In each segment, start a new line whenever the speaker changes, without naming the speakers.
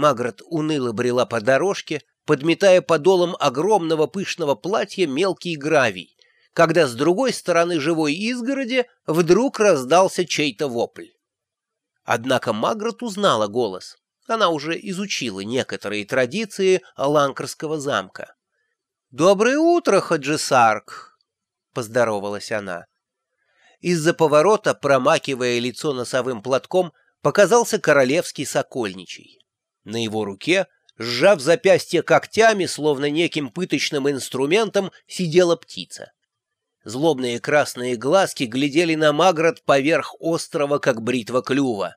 Магрот уныло брела по дорожке, подметая подолом огромного пышного платья мелкий гравий, когда с другой стороны живой изгороди вдруг раздался чей-то вопль. Однако Магрот узнала голос. Она уже изучила некоторые традиции Ланкарского замка. «Доброе утро, Хаджисарк!» — поздоровалась она. Из-за поворота, промакивая лицо носовым платком, показался королевский сокольничий. На его руке, сжав запястье когтями, словно неким пыточным инструментом, сидела птица. Злобные красные глазки глядели на Маград поверх острова, как бритва клюва.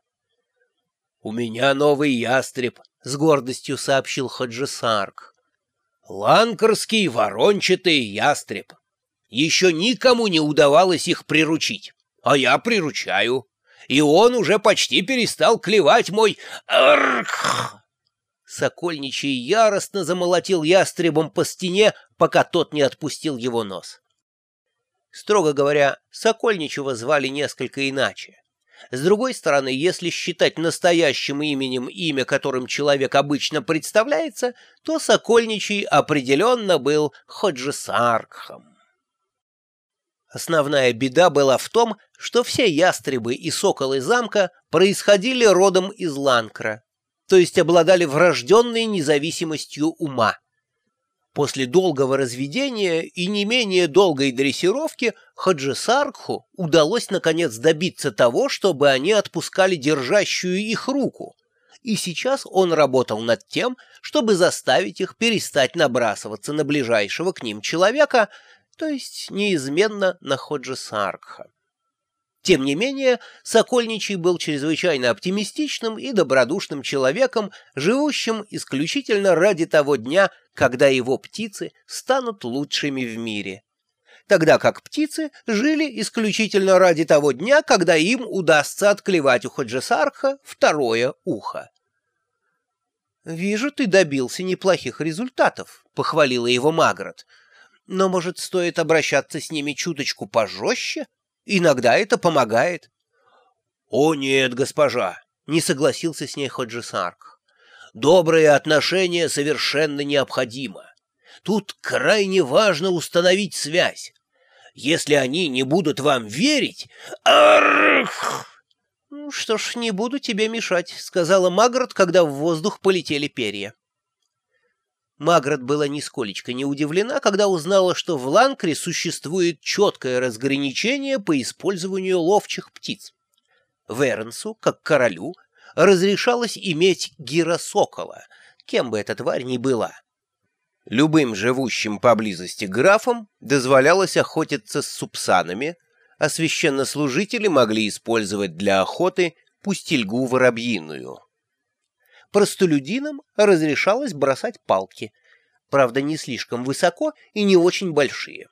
«У меня новый ястреб», — с гордостью сообщил Хаджисарк. «Ланкарский ворончатый ястреб. Еще никому не удавалось их приручить, а я приручаю. И он уже почти перестал клевать мой... Арх! Сокольничий яростно замолотил ястребом по стене, пока тот не отпустил его нос. Строго говоря, Сокольничего звали несколько иначе. С другой стороны, если считать настоящим именем имя, которым человек обычно представляется, то Сокольничий определенно был Ходжесаркхом. Основная беда была в том, что все ястребы и соколы замка происходили родом из Ланкра, то есть обладали врожденной независимостью ума. После долгого разведения и не менее долгой дрессировки Хаджисаркху удалось наконец добиться того, чтобы они отпускали держащую их руку, и сейчас он работал над тем, чтобы заставить их перестать набрасываться на ближайшего к ним человека, то есть неизменно на Ходжисаркха. Тем не менее, Сокольничий был чрезвычайно оптимистичным и добродушным человеком, живущим исключительно ради того дня, когда его птицы станут лучшими в мире. Тогда как птицы жили исключительно ради того дня, когда им удастся отклевать у Ходжесарха второе ухо. «Вижу, ты добился неплохих результатов», — похвалила его Магрот. «Но, может, стоит обращаться с ними чуточку пожестче?» Иногда это помогает. — О нет, госпожа, — не согласился с ней Ходжисарк. — Добрые отношения совершенно необходимо. Тут крайне важно установить связь. Если они не будут вам верить... Арх! «Ну что ж, не буду тебе мешать», — сказала Магрот, когда в воздух полетели перья. Маград была нисколечко не удивлена, когда узнала, что в Ланкре существует четкое разграничение по использованию ловчих птиц. Веренсу, как королю, разрешалось иметь гиросокола, кем бы эта тварь ни была. Любым живущим поблизости графам дозволялось охотиться с супсанами, а священнослужители могли использовать для охоты пустельгу воробьиную простолюдинам разрешалось бросать палки, правда, не слишком высоко и не очень большие.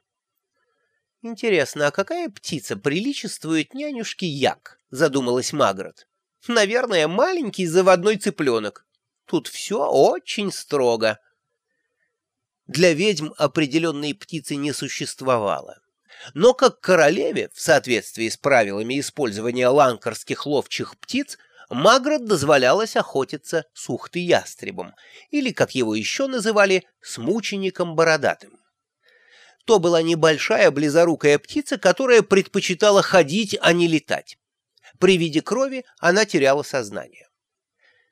«Интересно, а какая птица приличествует нянюшке Як?» — задумалась Магрот. «Наверное, маленький заводной цыпленок. Тут все очень строго». Для ведьм определенной птицы не существовало. Но как королеве, в соответствии с правилами использования ланкарских ловчих птиц, Маград дозволялось охотиться с ухты-ястребом, или, как его еще называли, с мучеником бородатым. То была небольшая близорукая птица, которая предпочитала ходить, а не летать. При виде крови она теряла сознание.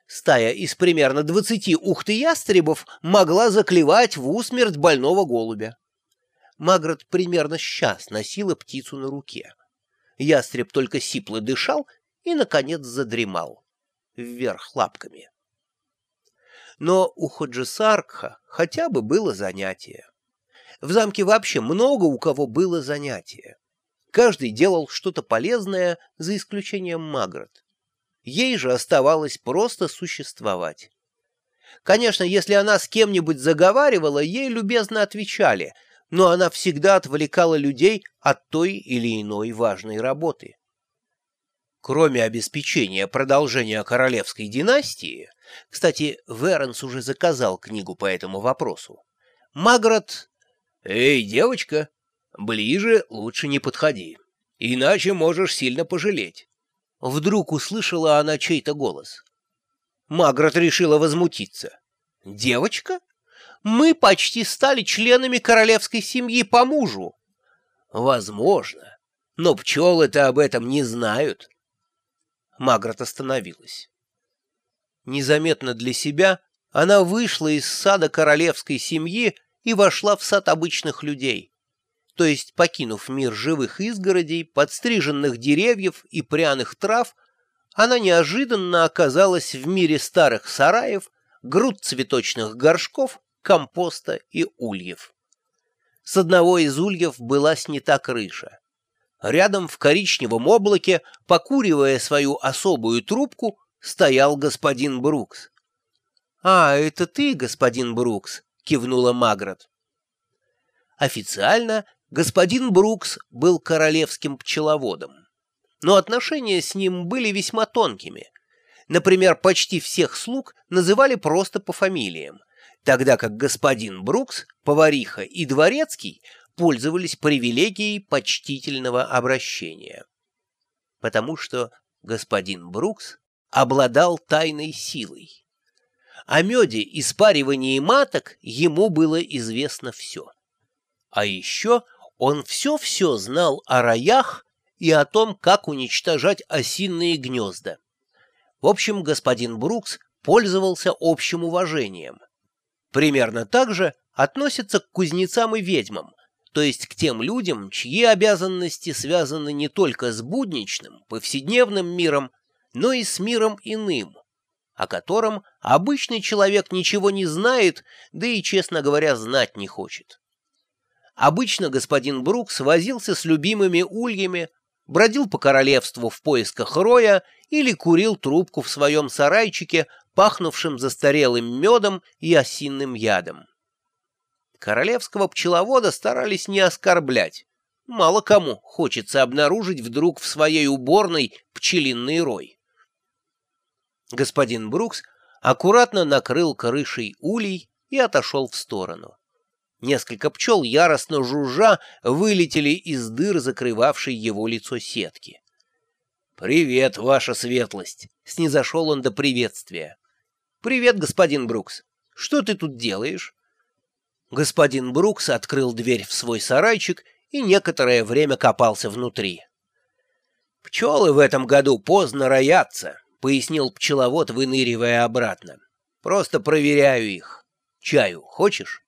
Стая из примерно двадцати ухты-ястребов могла заклевать в усмерть больного голубя. Маград примерно сейчас носила птицу на руке. Ястреб только сипло дышал и, наконец, задремал вверх лапками. Но у Ходжисаркха хотя бы было занятие. В замке вообще много у кого было занятие. Каждый делал что-то полезное, за исключением Магрот. Ей же оставалось просто существовать. Конечно, если она с кем-нибудь заговаривала, ей любезно отвечали, но она всегда отвлекала людей от той или иной важной работы. Кроме обеспечения продолжения королевской династии, кстати, Веренс уже заказал книгу по этому вопросу, Магрот... «Эй, девочка, ближе лучше не подходи, иначе можешь сильно пожалеть». Вдруг услышала она чей-то голос. Магрот решила возмутиться. «Девочка? Мы почти стали членами королевской семьи по мужу». «Возможно, но пчелы-то об этом не знают». Магрот остановилась. Незаметно для себя она вышла из сада королевской семьи и вошла в сад обычных людей, то есть, покинув мир живых изгородей, подстриженных деревьев и пряных трав, она неожиданно оказалась в мире старых сараев, груд цветочных горшков, компоста и ульев. С одного из ульев была снята крыша. Рядом в коричневом облаке, покуривая свою особую трубку, стоял господин Брукс. «А, это ты, господин Брукс?» — кивнула Магрот. Официально господин Брукс был королевским пчеловодом, но отношения с ним были весьма тонкими. Например, почти всех слуг называли просто по фамилиям, тогда как господин Брукс, повариха и дворецкий пользовались привилегией почтительного обращения. Потому что господин Брукс обладал тайной силой. О меде и спаривании маток ему было известно все. А еще он все-все знал о роях и о том, как уничтожать осинные гнезда. В общем, господин Брукс пользовался общим уважением. Примерно так же относятся к кузнецам и ведьмам, то есть к тем людям, чьи обязанности связаны не только с будничным, повседневным миром, но и с миром иным, о котором обычный человек ничего не знает, да и, честно говоря, знать не хочет. Обычно господин Брукс возился с любимыми ульями, бродил по королевству в поисках роя или курил трубку в своем сарайчике, пахнувшим застарелым медом и осинным ядом. Королевского пчеловода старались не оскорблять. Мало кому хочется обнаружить вдруг в своей уборной пчелиный рой господин Брукс аккуратно накрыл крышей улей и отошел в сторону. Несколько пчел, яростно жужжа, вылетели из дыр, закрывавшей его лицо сетки. «Привет, ваша светлость!» — снизошел он до приветствия. «Привет, господин Брукс. Что ты тут делаешь?» Господин Брукс открыл дверь в свой сарайчик и некоторое время копался внутри. «Пчелы в этом году поздно роятся», — пояснил пчеловод, выныривая обратно. «Просто проверяю их. Чаю хочешь?»